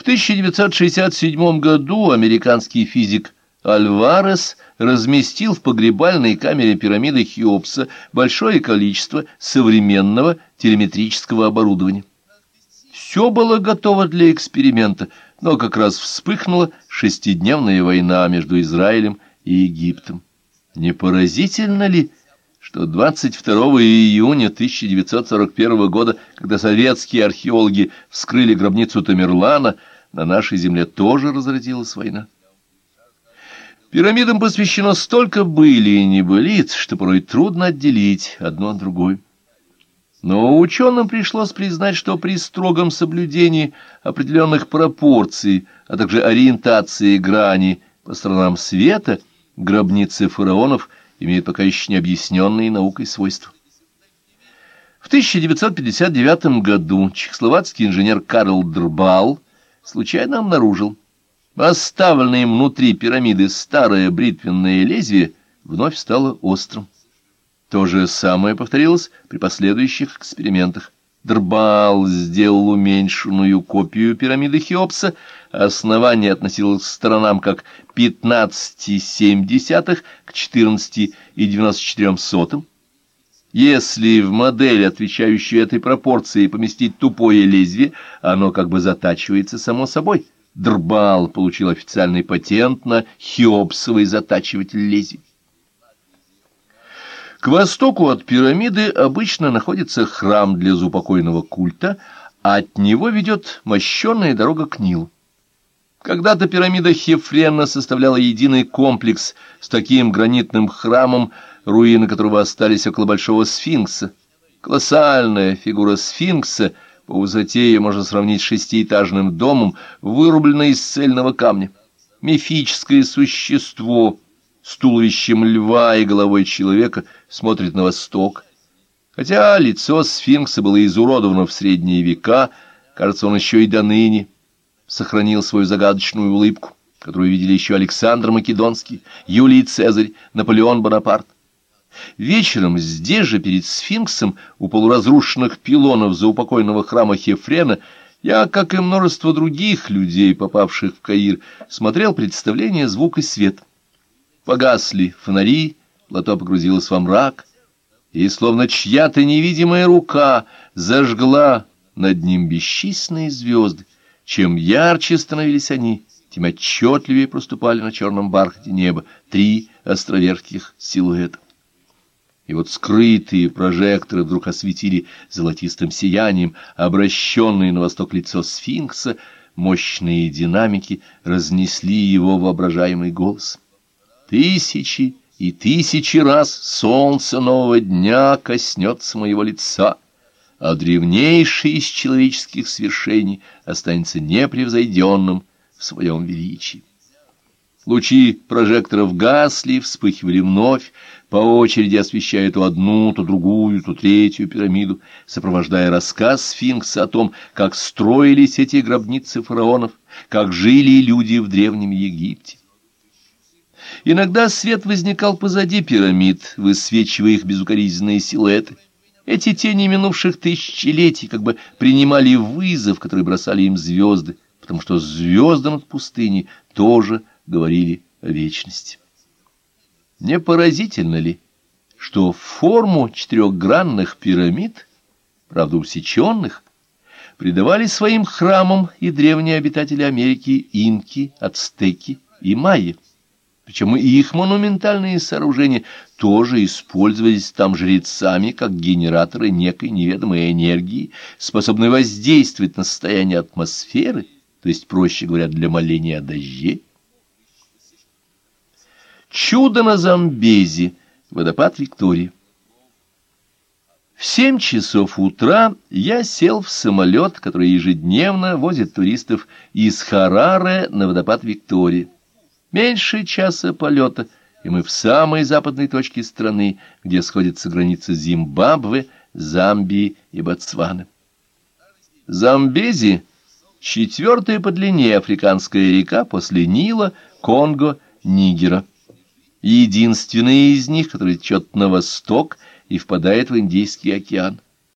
В 1967 году американский физик Альварес разместил в погребальной камере пирамиды Хеопса большое количество современного телеметрического оборудования. Все было готово для эксперимента, но как раз вспыхнула шестидневная война между Израилем и Египтом. Не поразительно ли, что 22 июня 1941 года, когда советские археологи вскрыли гробницу Тамерлана, на нашей земле тоже разразилась война? Пирамидам посвящено столько были и небылиц, что порой трудно отделить одно от другой. Но ученым пришлось признать, что при строгом соблюдении определенных пропорций, а также ориентации грани по сторонам света, гробницы фараонов имеют пока еще необъясненные наукой свойства. В 1959 году чехословацкий инженер Карл Дрбал случайно обнаружил, Оставленное им внутри пирамиды старое бритвенное лезвие вновь стало острым. То же самое повторилось при последующих экспериментах. Дербал сделал уменьшенную копию пирамиды Хеопса, основание относилось к сторонам как 15,7 к 14,94. Если в модель, отвечающую этой пропорции, поместить тупое лезвие, оно как бы затачивается само собой. Дербал получил официальный патент на хеопсовый затачиватель лезвий. К востоку от пирамиды обычно находится храм для заупокойного культа, а от него ведет мощенная дорога к Нилу. Когда-то пирамида Хефрена составляла единый комплекс с таким гранитным храмом, руины которого остались около Большого Сфинкса. Колоссальная фигура Сфинкса — по высоте ее можно сравнить с шестиэтажным домом, вырубленной из цельного камня. Мифическое существо с туловищем льва и головой человека смотрит на восток. Хотя лицо сфинкса было изуродовано в средние века, кажется, он еще и до ныне сохранил свою загадочную улыбку, которую видели еще Александр Македонский, Юлий Цезарь, Наполеон Бонапарт. Вечером здесь же, перед сфинксом, у полуразрушенных пилонов заупокойного храма Хефрена, я, как и множество других людей, попавших в Каир, смотрел представление «Звук и свет». Погасли фонари, лото погрузилось во мрак, и словно чья-то невидимая рука зажгла над ним бесчисленные звезды. Чем ярче становились они, тем отчетливее проступали на черном бархате неба три островерхих силуэта и вот скрытые прожекторы вдруг осветили золотистым сиянием обращенное на восток лицо сфинкса, мощные динамики разнесли его воображаемый голос. Тысячи и тысячи раз солнце нового дня коснется моего лица, а древнейший из человеческих свершений останется непревзойденным в своем величии. Лучи прожекторов гасли, вспыхивали вновь, по очереди освещая то одну, то другую, то третью пирамиду, сопровождая рассказ сфинкса о том, как строились эти гробницы фараонов, как жили люди в Древнем Египте. Иногда свет возникал позади пирамид, высвечивая их безукоризненные силуэты. Эти тени минувших тысячелетий как бы принимали вызов, который бросали им звезды, потому что звезды над пустыней тоже говорили о вечности. Не поразительно ли, что форму четырехгранных пирамид, правда усеченных, придавали своим храмам и древние обитатели Америки инки, ацтеки и майя. Причем и их монументальные сооружения тоже использовались там жрецами как генераторы некой неведомой энергии, способной воздействовать на состояние атмосферы, то есть, проще говоря, для моления о дожде. Чудо на Замбези. Водопад Виктории. В семь часов утра я сел в самолет, который ежедневно возит туристов из Хараре на водопад Виктории. Меньше часа полета, и мы в самой западной точке страны, где сходятся границы Зимбабве, Замбии и Ботсваны. Замбези — четвертая по длине африканская река после Нила, Конго, Нигера единственный из них, который течет на восток и впадает в Индийский океан.